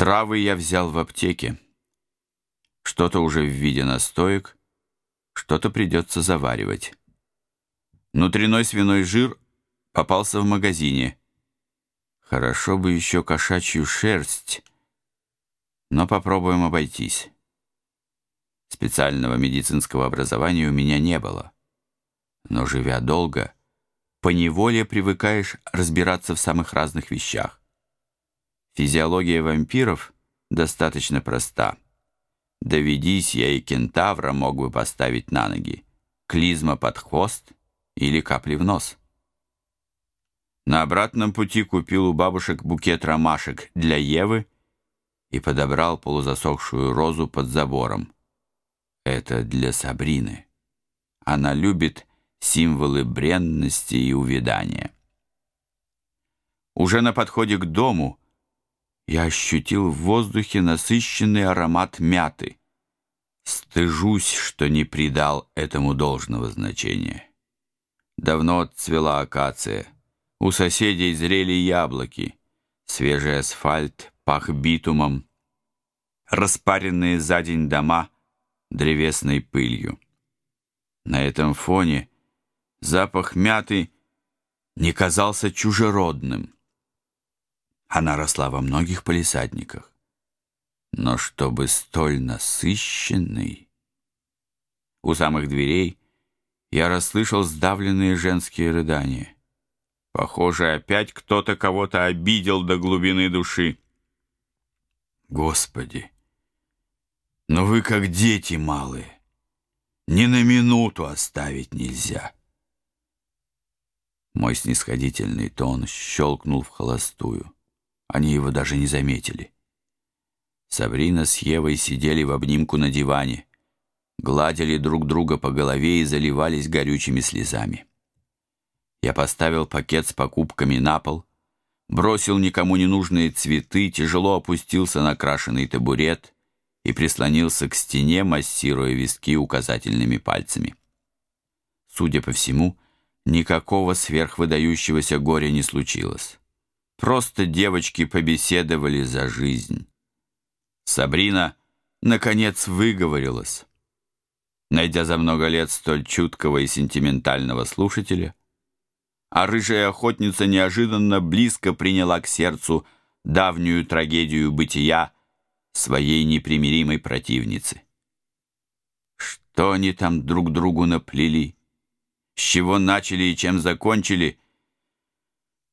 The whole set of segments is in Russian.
Травы я взял в аптеке. Что-то уже в виде настоек, что-то придется заваривать. Внутренной свиной жир попался в магазине. Хорошо бы еще кошачью шерсть, но попробуем обойтись. Специального медицинского образования у меня не было. Но, живя долго, поневоле привыкаешь разбираться в самых разных вещах. Физиология вампиров достаточно проста. Доведись я и кентавра мог бы поставить на ноги. Клизма под хвост или капли в нос. На обратном пути купил у бабушек букет ромашек для Евы и подобрал полузасохшую розу под забором. Это для Сабрины. Она любит символы бренности и увядания. Уже на подходе к дому я ощутил в воздухе насыщенный аромат мяты. Стыжусь, что не придал этому должного значения. Давно цвела акация. У соседей зрели яблоки. Свежий асфальт пах битумом. Распаренные за день дома древесной пылью. На этом фоне запах мяты не казался чужеродным. Она росла во многих полисадниках. Но чтобы столь насыщенный... У самых дверей я расслышал сдавленные женские рыдания. Похоже, опять кто-то кого-то обидел до глубины души. Господи, но вы как дети малые. Ни на минуту оставить нельзя. Мой снисходительный тон щелкнул в холостую. Они его даже не заметили. Сабрина с Евой сидели в обнимку на диване, гладили друг друга по голове и заливались горючими слезами. Я поставил пакет с покупками на пол, бросил никому не нужные цветы, тяжело опустился на крашеный табурет и прислонился к стене, массируя виски указательными пальцами. Судя по всему, никакого сверхвыдающегося горя не случилось. Просто девочки побеседовали за жизнь. Сабрина, наконец, выговорилась. Найдя за много лет столь чуткого и сентиментального слушателя, а рыжая охотница неожиданно близко приняла к сердцу давнюю трагедию бытия своей непримиримой противницы. Что они там друг другу наплели? С чего начали и чем закончили —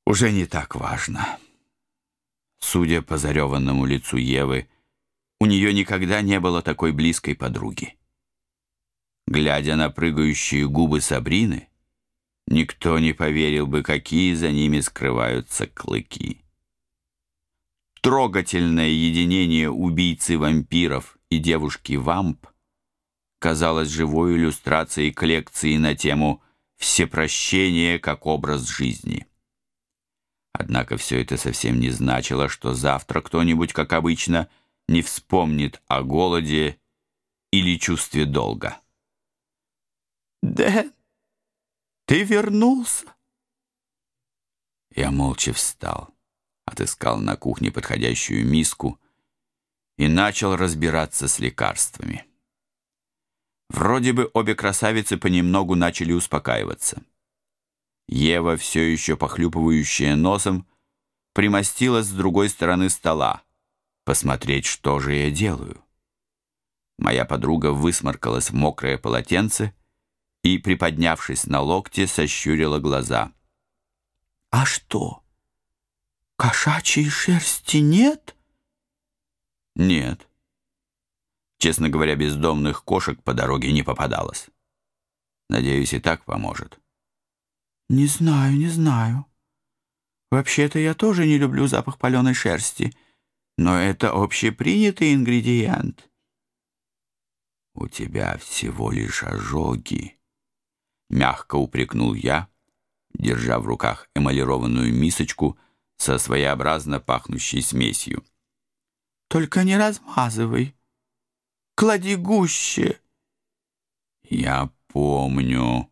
уже не так важно. Судя по зареванному лицу Евы, у нее никогда не было такой близкой подруги. Глядя на прыгающие губы Сабрины, никто не поверил бы, какие за ними скрываются клыки. Трогательное единение убийцы вампиров и девушки-вамп казалось живой иллюстрацией коллекции на тему «Всепрощение как образ жизни». Однако все это совсем не значило, что завтра кто-нибудь, как обычно, не вспомнит о голоде или чувстве долга. «Дэн, ты вернулся?» Я молча встал, отыскал на кухне подходящую миску и начал разбираться с лекарствами. Вроде бы обе красавицы понемногу начали успокаиваться. Ева, все еще похлюпывающая носом, примостилась с другой стороны стола, посмотреть, что же я делаю. Моя подруга высморкалась в мокрое полотенце и, приподнявшись на локте, сощурила глаза. «А что, кошачьей шерсти нет?» «Нет». Честно говоря, бездомных кошек по дороге не попадалось. Надеюсь, и так поможет. «Не знаю, не знаю. Вообще-то я тоже не люблю запах паленой шерсти, но это общепринятый ингредиент». «У тебя всего лишь ожоги», — мягко упрекнул я, держа в руках эмалированную мисочку со своеобразно пахнущей смесью. «Только не размазывай. Клади гуще». «Я помню»,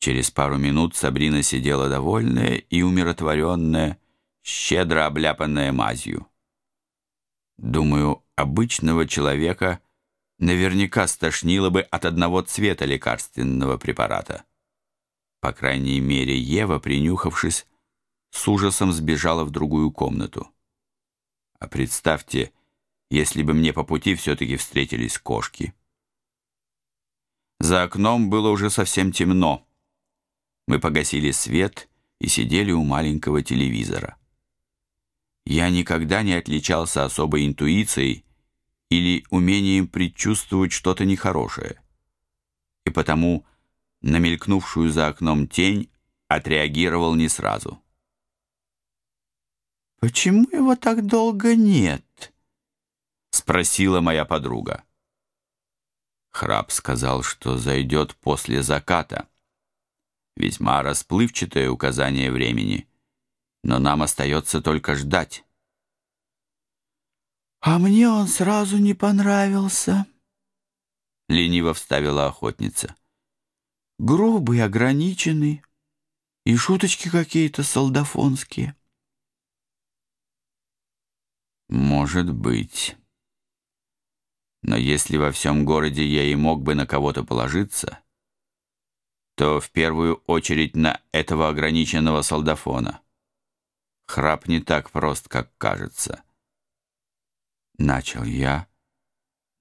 Через пару минут Сабрина сидела довольная и умиротворенная, щедро обляпанное мазью. Думаю, обычного человека наверняка стошнило бы от одного цвета лекарственного препарата. По крайней мере, Ева, принюхавшись, с ужасом сбежала в другую комнату. А представьте, если бы мне по пути все-таки встретились кошки. За окном было уже совсем темно. Мы погасили свет и сидели у маленького телевизора. Я никогда не отличался особой интуицией или умением предчувствовать что-то нехорошее. И потому на мелькнувшую за окном тень отреагировал не сразу. «Почему его так долго нет?» — спросила моя подруга. Храб сказал, что зайдет после заката. Весьма расплывчатое указание времени, но нам остается только ждать. «А мне он сразу не понравился», — лениво вставила охотница. «Грубый, ограниченный, и шуточки какие-то солдафонские». «Может быть. Но если во всем городе я и мог бы на кого-то положиться, то в первую очередь на этого ограниченного солдафона. Храп не так прост, как кажется». Начал я,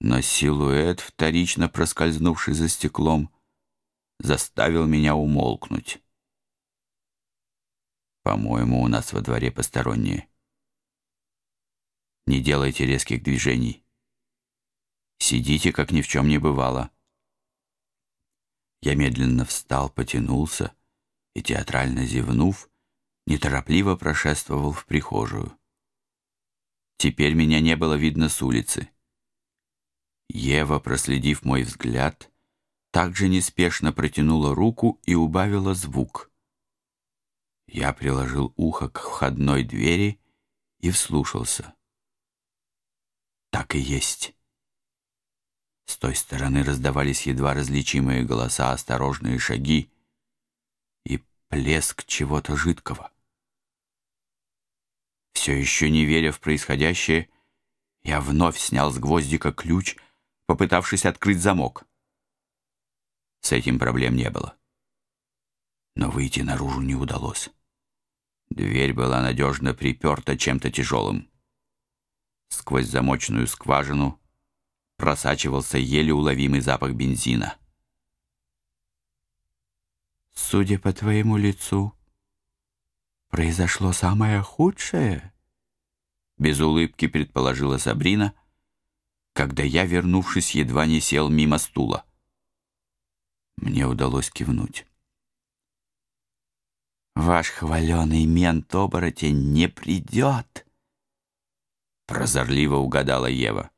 но силуэт, вторично проскользнувший за стеклом, заставил меня умолкнуть. По-моему, у нас во дворе посторонние. Не делайте резких движений. Сидите, как ни в чем не бывало. Я медленно встал, потянулся и, театрально зевнув, неторопливо прошествовал в прихожую. Теперь меня не было видно с улицы. Ева, проследив мой взгляд, также неспешно протянула руку и убавила звук. Я приложил ухо к входной двери и вслушался. Так и есть. Той стороны раздавались едва различимые голоса, осторожные шаги и плеск чего-то жидкого. Все еще не веря в происходящее, я вновь снял с гвоздика ключ, попытавшись открыть замок. С этим проблем не было. Но выйти наружу не удалось. Дверь была надежно приперта чем-то тяжелым. Сквозь замочную скважину просачивался еле уловимый запах бензина. «Судя по твоему лицу, произошло самое худшее?» Без улыбки предположила Сабрина, когда я, вернувшись, едва не сел мимо стула. Мне удалось кивнуть. «Ваш хваленый мент-оборотень не придет!» Прозорливо угадала Ева.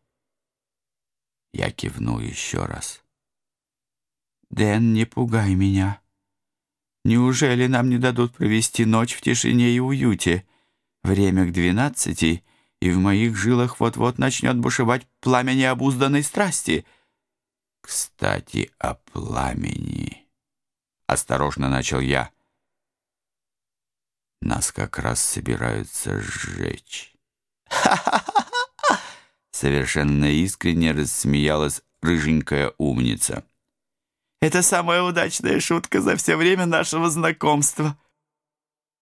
Я кивнул еще раз. «Дэн, не пугай меня. Неужели нам не дадут провести ночь в тишине и уюте? Время к двенадцати, и в моих жилах вот-вот начнет бушевать пламя необузданной страсти». «Кстати, о пламени...» — осторожно начал я. «Нас как раз собираются сжечь». Совершенно искренне рассмеялась рыженькая умница. «Это самая удачная шутка за все время нашего знакомства»,